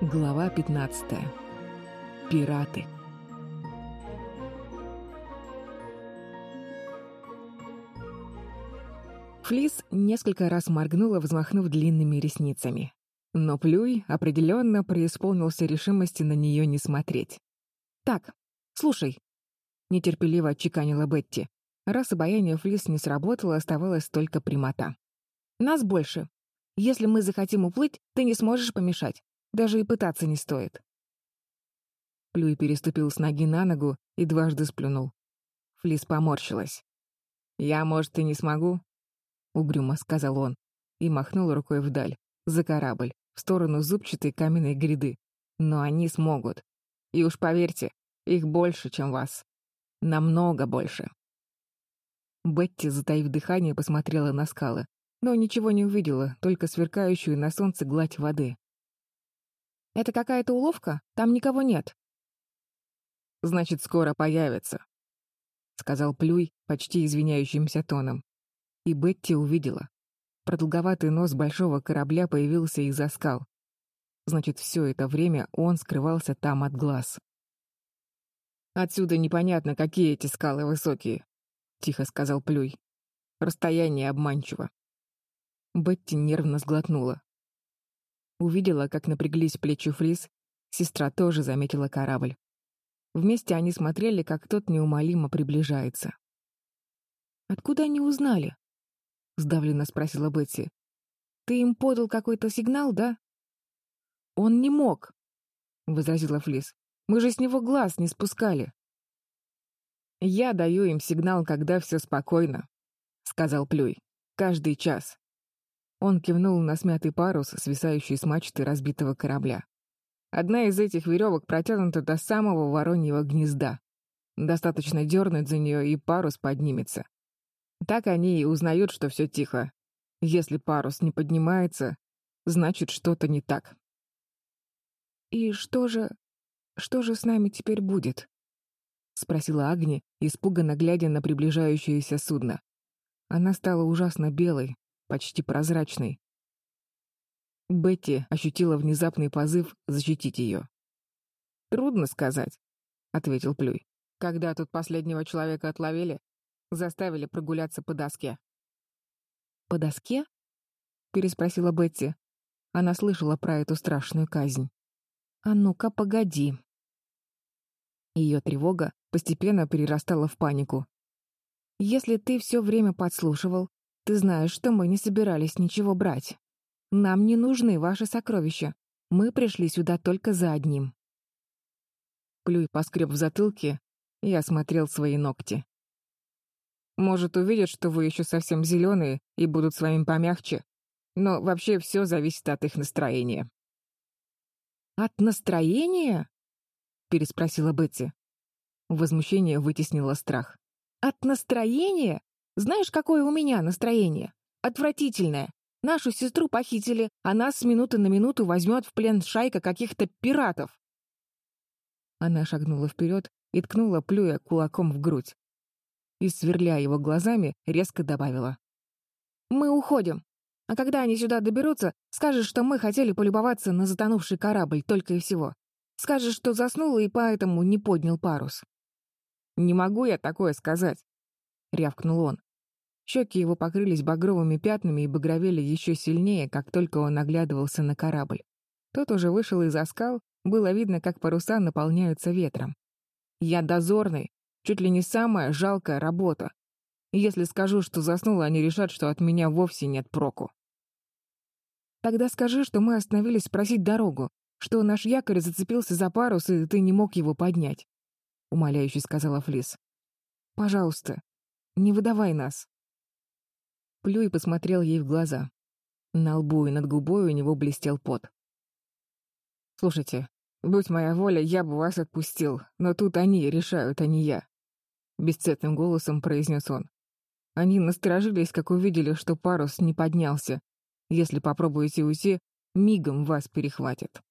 Глава 15. Пираты. Флис несколько раз моргнула, взмахнув длинными ресницами. Но Плюй определенно преисполнился решимости на нее не смотреть. «Так, слушай», — нетерпеливо отчеканила Бетти. Раз обаяние Флис не сработало, оставалась только прямота. «Нас больше. Если мы захотим уплыть, ты не сможешь помешать. Даже и пытаться не стоит». Плюй переступил с ноги на ногу и дважды сплюнул. Флис поморщилась. «Я, может, и не смогу?» — угрюмо сказал он и махнул рукой вдаль, за корабль, в сторону зубчатой каменной гряды. «Но они смогут. И уж поверьте, их больше, чем вас. Намного больше». Бетти, затаив дыхание, посмотрела на скалы, но ничего не увидела, только сверкающую на солнце гладь воды. «Это какая-то уловка? Там никого нет». «Значит, скоро появится», — сказал Плюй почти извиняющимся тоном. И Бетти увидела. Продолговатый нос большого корабля появился из-за скал. Значит, все это время он скрывался там от глаз. «Отсюда непонятно, какие эти скалы высокие», — тихо сказал Плюй. «Расстояние обманчиво». Бетти нервно сглотнула. Увидела, как напряглись плечи Фрис, сестра тоже заметила корабль. Вместе они смотрели, как тот неумолимо приближается. «Откуда они узнали?» — сдавленно спросила Бетти. «Ты им подал какой-то сигнал, да?» «Он не мог», — возразила Флис. «Мы же с него глаз не спускали». «Я даю им сигнал, когда все спокойно», — сказал Плюй. «Каждый час». Он кивнул на смятый парус, свисающий с мачты разбитого корабля. Одна из этих веревок протянута до самого вороньего гнезда. Достаточно дернуть за нее, и парус поднимется. Так они и узнают, что все тихо. Если парус не поднимается, значит, что-то не так. «И что же... что же с нами теперь будет?» — спросила Агни, испуганно глядя на приближающееся судно. Она стала ужасно белой, почти прозрачной. Бетти ощутила внезапный позыв защитить ее. «Трудно сказать», — ответил Плюй. «Когда тут последнего человека отловили, заставили прогуляться по доске». «По доске?» — переспросила Бетти. Она слышала про эту страшную казнь. «А ну-ка, погоди». Ее тревога постепенно перерастала в панику. «Если ты все время подслушивал, ты знаешь, что мы не собирались ничего брать. Нам не нужны ваши сокровища. Мы пришли сюда только за одним». Плюй поскреб в затылке и осмотрел свои ногти. «Может, увидят, что вы еще совсем зеленые и будут с вами помягче, но вообще все зависит от их настроения». «От настроения?» — переспросила Бетти. Возмущение вытеснило страх. «От настроения? Знаешь, какое у меня настроение? Отвратительное. Нашу сестру похитили, а нас с минуты на минуту возьмет в плен шайка каких-то пиратов». Она шагнула вперед и ткнула, плюя кулаком в грудь. И, сверля его глазами, резко добавила. «Мы уходим. А когда они сюда доберутся, скажешь, что мы хотели полюбоваться на затонувший корабль только и всего. Скажешь, что заснул и поэтому не поднял парус. «Не могу я такое сказать», — рявкнул он. Щеки его покрылись багровыми пятнами и багровели еще сильнее, как только он оглядывался на корабль. Тот уже вышел из-за скал, было видно, как паруса наполняются ветром. «Я дозорный, чуть ли не самая жалкая работа. Если скажу, что заснул, они решат, что от меня вовсе нет проку». «Тогда скажи, что мы остановились спросить дорогу, что наш якорь зацепился за парус, и ты не мог его поднять. — умоляюще сказала Флис. «Пожалуйста, не выдавай нас». Плюй посмотрел ей в глаза. На лбу и над губой у него блестел пот. «Слушайте, будь моя воля, я бы вас отпустил, но тут они решают, а не я», — бесцветным голосом произнес он. «Они насторожились, как увидели, что парус не поднялся. Если попробуете уйти, мигом вас перехватят».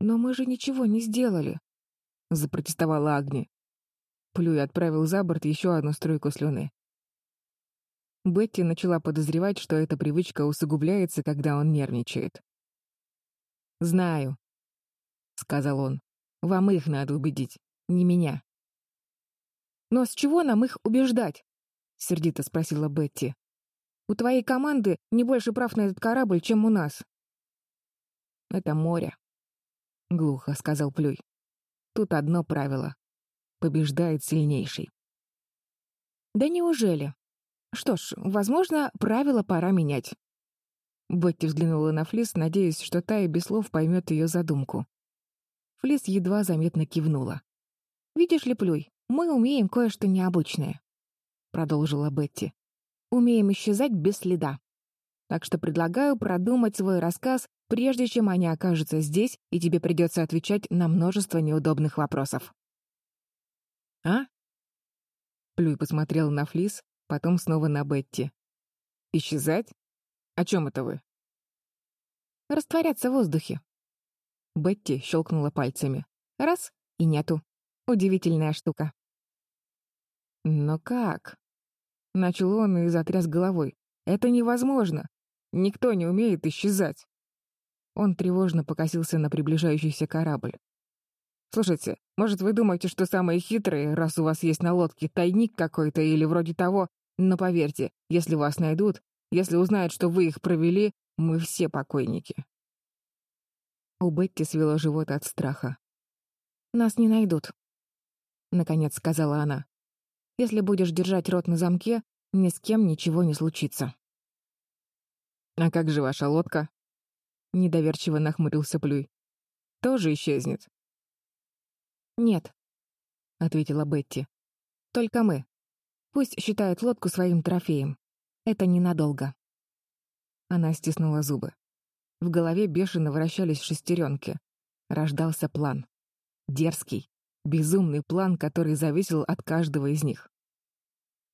«Но мы же ничего не сделали», — запротестовала Агни. Плюй отправил за борт еще одну струйку слюны. Бетти начала подозревать, что эта привычка усугубляется, когда он нервничает. «Знаю», — сказал он. «Вам их надо убедить, не меня». «Но с чего нам их убеждать?» — сердито спросила Бетти. «У твоей команды не больше прав на этот корабль, чем у нас». «Это море», — глухо сказал Плюй. «Тут одно правило. Побеждает сильнейший». «Да неужели? Что ж, возможно, правила пора менять». Бетти взглянула на Флис, надеясь, что та и без слов поймет ее задумку. Флис едва заметно кивнула. «Видишь ли, Плюй, мы умеем кое-что необычное», — продолжила Бетти. «Умеем исчезать без следа. Так что предлагаю продумать свой рассказ, прежде чем они окажутся здесь, и тебе придется отвечать на множество неудобных вопросов». «А?» Плюй посмотрел на Флис, потом снова на Бетти. «Исчезать? О чем это вы?» «Растворяться в воздухе». Бетти щелкнула пальцами. «Раз — и нету. Удивительная штука». «Но как?» Начал он и затряс головой. «Это невозможно. Никто не умеет исчезать». Он тревожно покосился на приближающийся корабль. «Слушайте, может, вы думаете, что самые хитрые, раз у вас есть на лодке тайник какой-то или вроде того, но поверьте, если вас найдут, если узнают, что вы их провели, мы все покойники». У Бетти свело живот от страха. «Нас не найдут», — наконец сказала она. «Если будешь держать рот на замке, ни с кем ничего не случится». «А как же ваша лодка?» — недоверчиво нахмурился Плюй. «Тоже исчезнет?» «Нет», — ответила Бетти. «Только мы. Пусть считают лодку своим трофеем. Это ненадолго». Она стиснула зубы. В голове бешено вращались шестеренки. Рождался план. Дерзкий, безумный план, который зависел от каждого из них.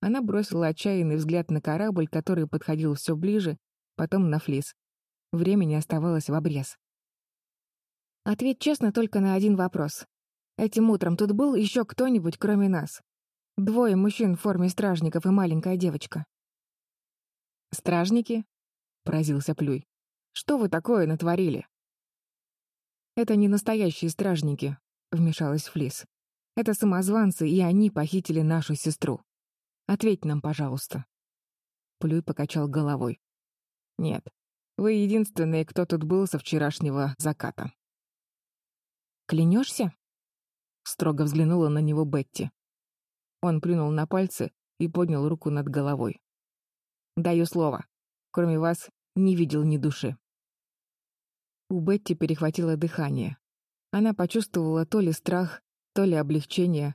Она бросила отчаянный взгляд на корабль, который подходил все ближе, потом на флис. Времени оставалось в обрез. «Ответь честно только на один вопрос. Этим утром тут был еще кто-нибудь, кроме нас? Двое мужчин в форме стражников и маленькая девочка». «Стражники?» — поразился Плюй. «Что вы такое натворили?» «Это не настоящие стражники», — вмешалась Флис. «Это самозванцы, и они похитили нашу сестру. Ответь нам, пожалуйста». Плюй покачал головой. «Нет, вы единственные, кто тут был со вчерашнего заката». «Клянешься?» — строго взглянула на него Бетти. Он плюнул на пальцы и поднял руку над головой. «Даю слово. Кроме вас, не видел ни души». У Бетти перехватило дыхание. Она почувствовала то ли страх, то ли облегчение,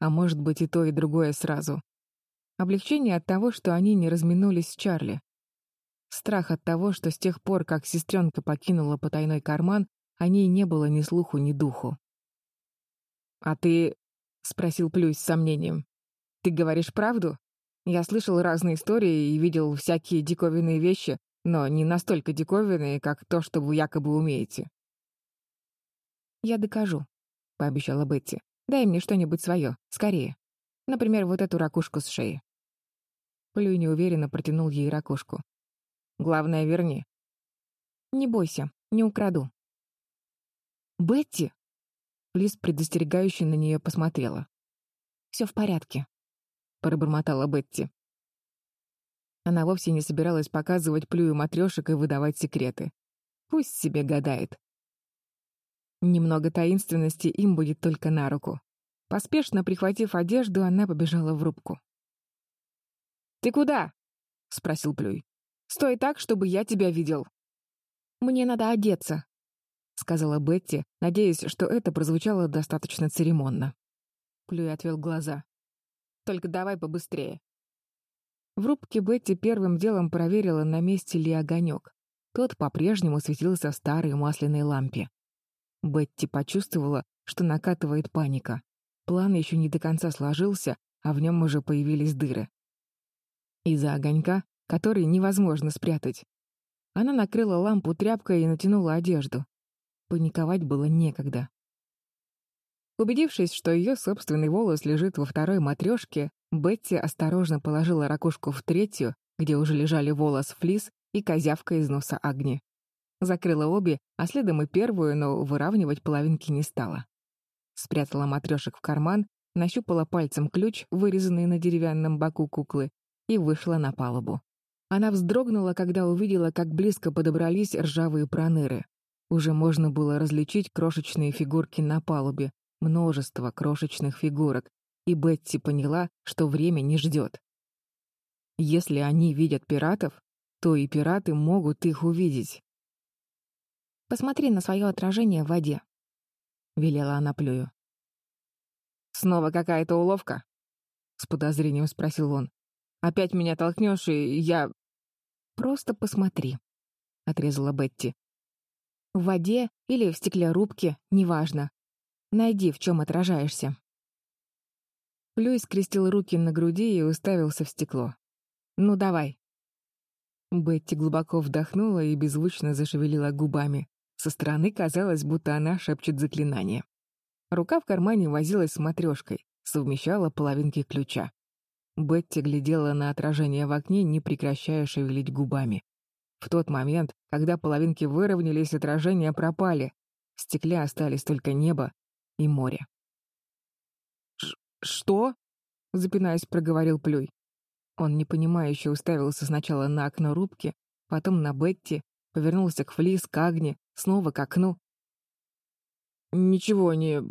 а может быть и то, и другое сразу. Облегчение от того, что они не разминулись с Чарли. Страх от того, что с тех пор, как сестренка покинула потайной карман, о ней не было ни слуху, ни духу. «А ты...» — спросил Плюс с сомнением. «Ты говоришь правду? Я слышал разные истории и видел всякие диковинные вещи, но не настолько диковинные, как то, что вы якобы умеете. «Я докажу», — пообещала Бетти. «Дай мне что-нибудь свое, скорее. Например, вот эту ракушку с шеи». Плюй неуверенно протянул ей ракушку. «Главное, верни». «Не бойся, не украду». «Бетти!» Лиз предостерегающе на нее посмотрела. «Все в порядке», — пробормотала Бетти. Она вовсе не собиралась показывать Плюю матрешек и выдавать секреты. Пусть себе гадает. Немного таинственности им будет только на руку. Поспешно прихватив одежду, она побежала в рубку. «Ты куда?» — спросил Плюй. «Стой так, чтобы я тебя видел». «Мне надо одеться», — сказала Бетти, надеясь, что это прозвучало достаточно церемонно. Плюй отвел глаза. «Только давай побыстрее». В рубке Бетти первым делом проверила, на месте ли огонек. Тот по-прежнему светился в старой масляной лампе. Бетти почувствовала, что накатывает паника. План еще не до конца сложился, а в нем уже появились дыры. Из-за огонька, который невозможно спрятать. Она накрыла лампу тряпкой и натянула одежду. Паниковать было некогда. Убедившись, что ее собственный волос лежит во второй матрешке, Бетти осторожно положила ракушку в третью, где уже лежали волос флис и козявка из носа Агни. Закрыла обе, а следом и первую, но выравнивать половинки не стала. Спрятала матрешек в карман, нащупала пальцем ключ, вырезанный на деревянном боку куклы, и вышла на палубу. Она вздрогнула, когда увидела, как близко подобрались ржавые проныры. Уже можно было различить крошечные фигурки на палубе, множество крошечных фигурок, и Бетти поняла, что время не ждет. Если они видят пиратов, то и пираты могут их увидеть. «Посмотри на свое отражение в воде», — велела она Плюю. «Снова какая-то уловка?» — с подозрением спросил он. «Опять меня толкнешь, и я...» «Просто посмотри», — отрезала Бетти. «В воде или в стеклярубке, неважно. Найди, в чем отражаешься». Плюй скрестил руки на груди и уставился в стекло. «Ну, давай». Бетти глубоко вдохнула и беззвучно зашевелила губами. Со стороны казалось, будто она шепчет заклинание. Рука в кармане возилась с матрешкой, совмещала половинки ключа. Бетти глядела на отражение в окне, не прекращая шевелить губами. В тот момент, когда половинки выровнялись, отражения пропали. В стекле остались только небо и море. «Что?» — запинаясь, проговорил Плюй. Он непонимающе уставился сначала на окно рубки, потом на Бетти, повернулся к Флис, к Агне, снова к окну. «Ничего не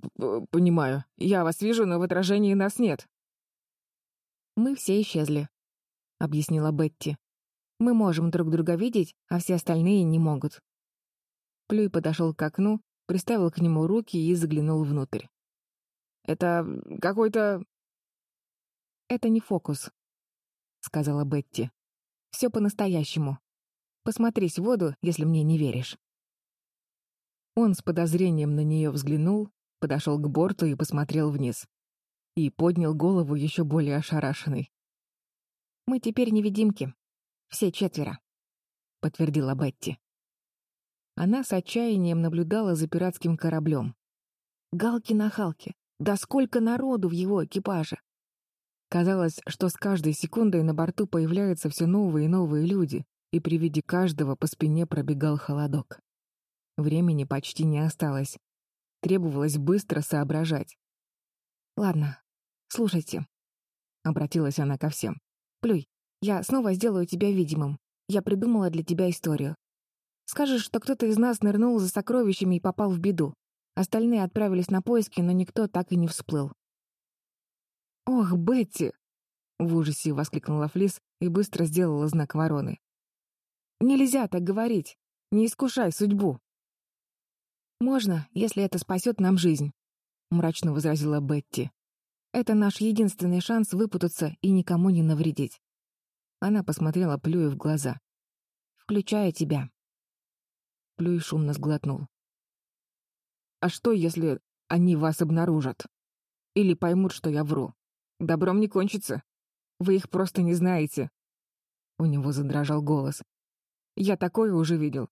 понимаю. Я вас вижу, но в отражении нас нет». «Мы все исчезли», — объяснила Бетти. «Мы можем друг друга видеть, а все остальные не могут». Плюй подошел к окну, приставил к нему руки и заглянул внутрь. «Это какой-то...» «Это не фокус», — сказала Бетти. «Все по-настоящему. Посмотрись в воду, если мне не веришь». Он с подозрением на нее взглянул, подошел к борту и посмотрел вниз. И поднял голову еще более ошарашенный. «Мы теперь невидимки. Все четверо», — подтвердила Бетти. Она с отчаянием наблюдала за пиратским кораблем. Галки на Халке. Да сколько народу в его экипаже! Казалось, что с каждой секундой на борту появляются все новые и новые люди, и при виде каждого по спине пробегал холодок. Времени почти не осталось. Требовалось быстро соображать. «Ладно, слушайте», — обратилась она ко всем. «Плюй, я снова сделаю тебя видимым. Я придумала для тебя историю. Скажешь, что кто-то из нас нырнул за сокровищами и попал в беду. Остальные отправились на поиски, но никто так и не всплыл. «Ох, Бетти!» — в ужасе воскликнула Флис и быстро сделала знак вороны. «Нельзя так говорить! Не искушай судьбу!» «Можно, если это спасет нам жизнь», — мрачно возразила Бетти. «Это наш единственный шанс выпутаться и никому не навредить». Она посмотрела Плюю в глаза. «Включая тебя». Плюй шумно сглотнул. «А что, если они вас обнаружат? Или поймут, что я вру? Добром не кончится. Вы их просто не знаете». У него задрожал голос. «Я такое уже видел.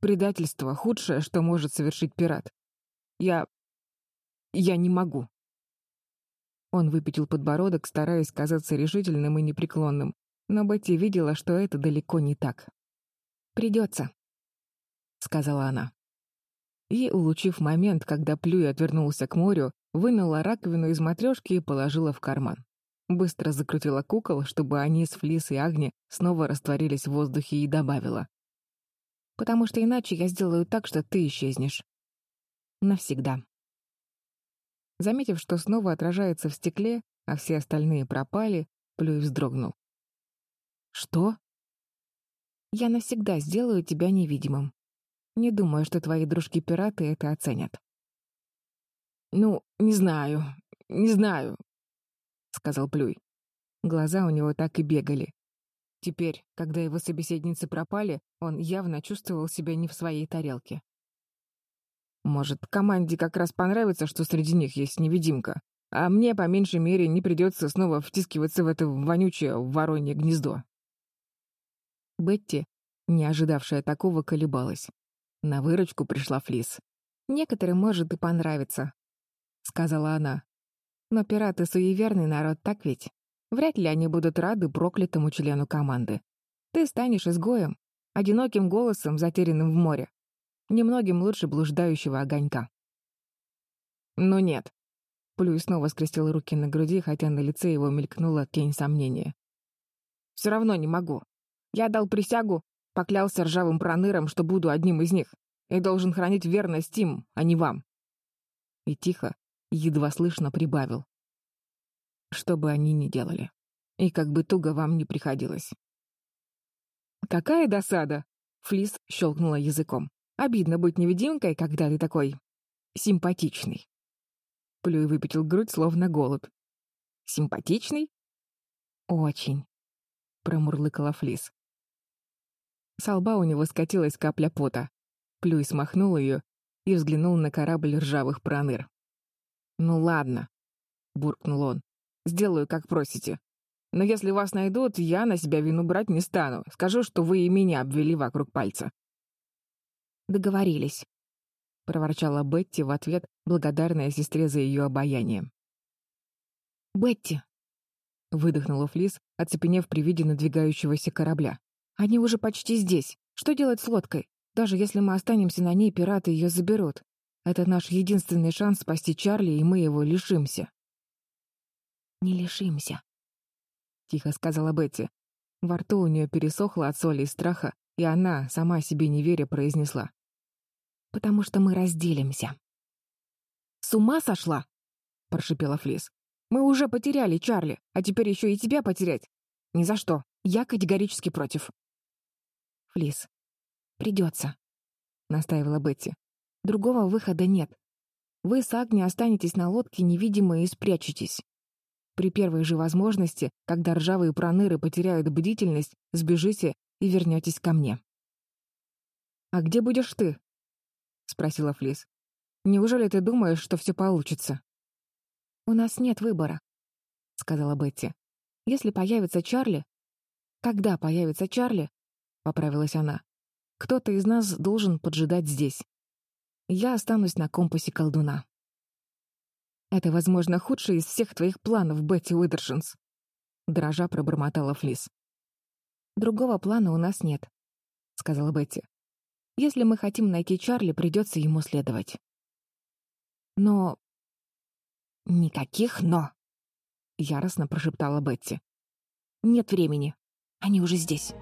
Предательство — худшее, что может совершить пират. Я... я не могу. Он выпятил подбородок, стараясь казаться решительным и непреклонным, но Бетти видела, что это далеко не так. «Придется», — сказала она. И, улучив момент, когда Плюй отвернулся к морю, вынула раковину из матрешки и положила в карман. Быстро закрутила кукол, чтобы они с Флис и Агни снова растворились в воздухе и добавила потому что иначе я сделаю так, что ты исчезнешь. Навсегда. Заметив, что снова отражается в стекле, а все остальные пропали, Плюй вздрогнул. «Что?» «Я навсегда сделаю тебя невидимым. Не думаю, что твои дружки-пираты это оценят». «Ну, не знаю, не знаю», — сказал Плюй. Глаза у него так и бегали. Теперь, когда его собеседницы пропали, он явно чувствовал себя не в своей тарелке. Может, команде как раз понравится, что среди них есть невидимка, а мне, по меньшей мере, не придется снова втискиваться в это вонючее воронье гнездо. Бетти, не ожидавшая такого, колебалась. На выручку пришла Флис. «Некоторым может и понравиться», — сказала она. «Но пираты — суеверный народ, так ведь?» Вряд ли они будут рады проклятому члену команды. Ты станешь изгоем, одиноким голосом, затерянным в море. Немногим лучше блуждающего огонька. Но нет. Плюй снова скрестил руки на груди, хотя на лице его мелькнула тень сомнения. Все равно не могу. Я дал присягу, поклялся ржавым проныром, что буду одним из них, и должен хранить верность им, а не вам. И тихо, едва слышно прибавил. Что бы они ни делали. И как бы туго вам не приходилось. «Какая досада!» — Флис щелкнула языком. «Обидно быть невидимкой, когда ты такой... симпатичный». Плюй выпятил грудь, словно голубь. «Симпатичный?» «Очень», — промурлыкала Флис. С лба у него скатилась капля пота. Плюй смахнул ее и взглянул на корабль ржавых проныр. «Ну ладно», — буркнул он. «Сделаю, как просите. Но если вас найдут, я на себя вину брать не стану. Скажу, что вы и меня обвели вокруг пальца». «Договорились», — проворчала Бетти в ответ, благодарная сестре за ее обаяние. «Бетти», — выдохнула Флис, оцепенев при виде надвигающегося корабля. «Они уже почти здесь. Что делать с лодкой? Даже если мы останемся на ней, пираты ее заберут. Это наш единственный шанс спасти Чарли, и мы его лишимся». «Не лишимся», — тихо сказала Бетти. Во рту у нее пересохло от соли и страха, и она, сама себе не веря, произнесла. «Потому что мы разделимся». «С ума сошла?» — прошипела Флис. «Мы уже потеряли Чарли, а теперь еще и тебя потерять. Ни за что. Я категорически против». «Флис, придется», — настаивала Бетти. «Другого выхода нет. Вы с Агни останетесь на лодке невидимые и спрячетесь. При первой же возможности, когда ржавые проныры потеряют бдительность, сбежите и вернетесь ко мне. «А где будешь ты?» — спросила Флис. «Неужели ты думаешь, что все получится?» «У нас нет выбора», — сказала Бетти. «Если появится Чарли...» «Когда появится Чарли?» — поправилась она. «Кто-то из нас должен поджидать здесь. Я останусь на компасе колдуна». «Это, возможно, худший из всех твоих планов, Бетти Уидершинс», — дрожа пробормотала Флис. «Другого плана у нас нет», — сказала Бетти. «Если мы хотим найти Чарли, придется ему следовать». «Но...» «Никаких «но», — яростно прошептала Бетти. «Нет времени. Они уже здесь».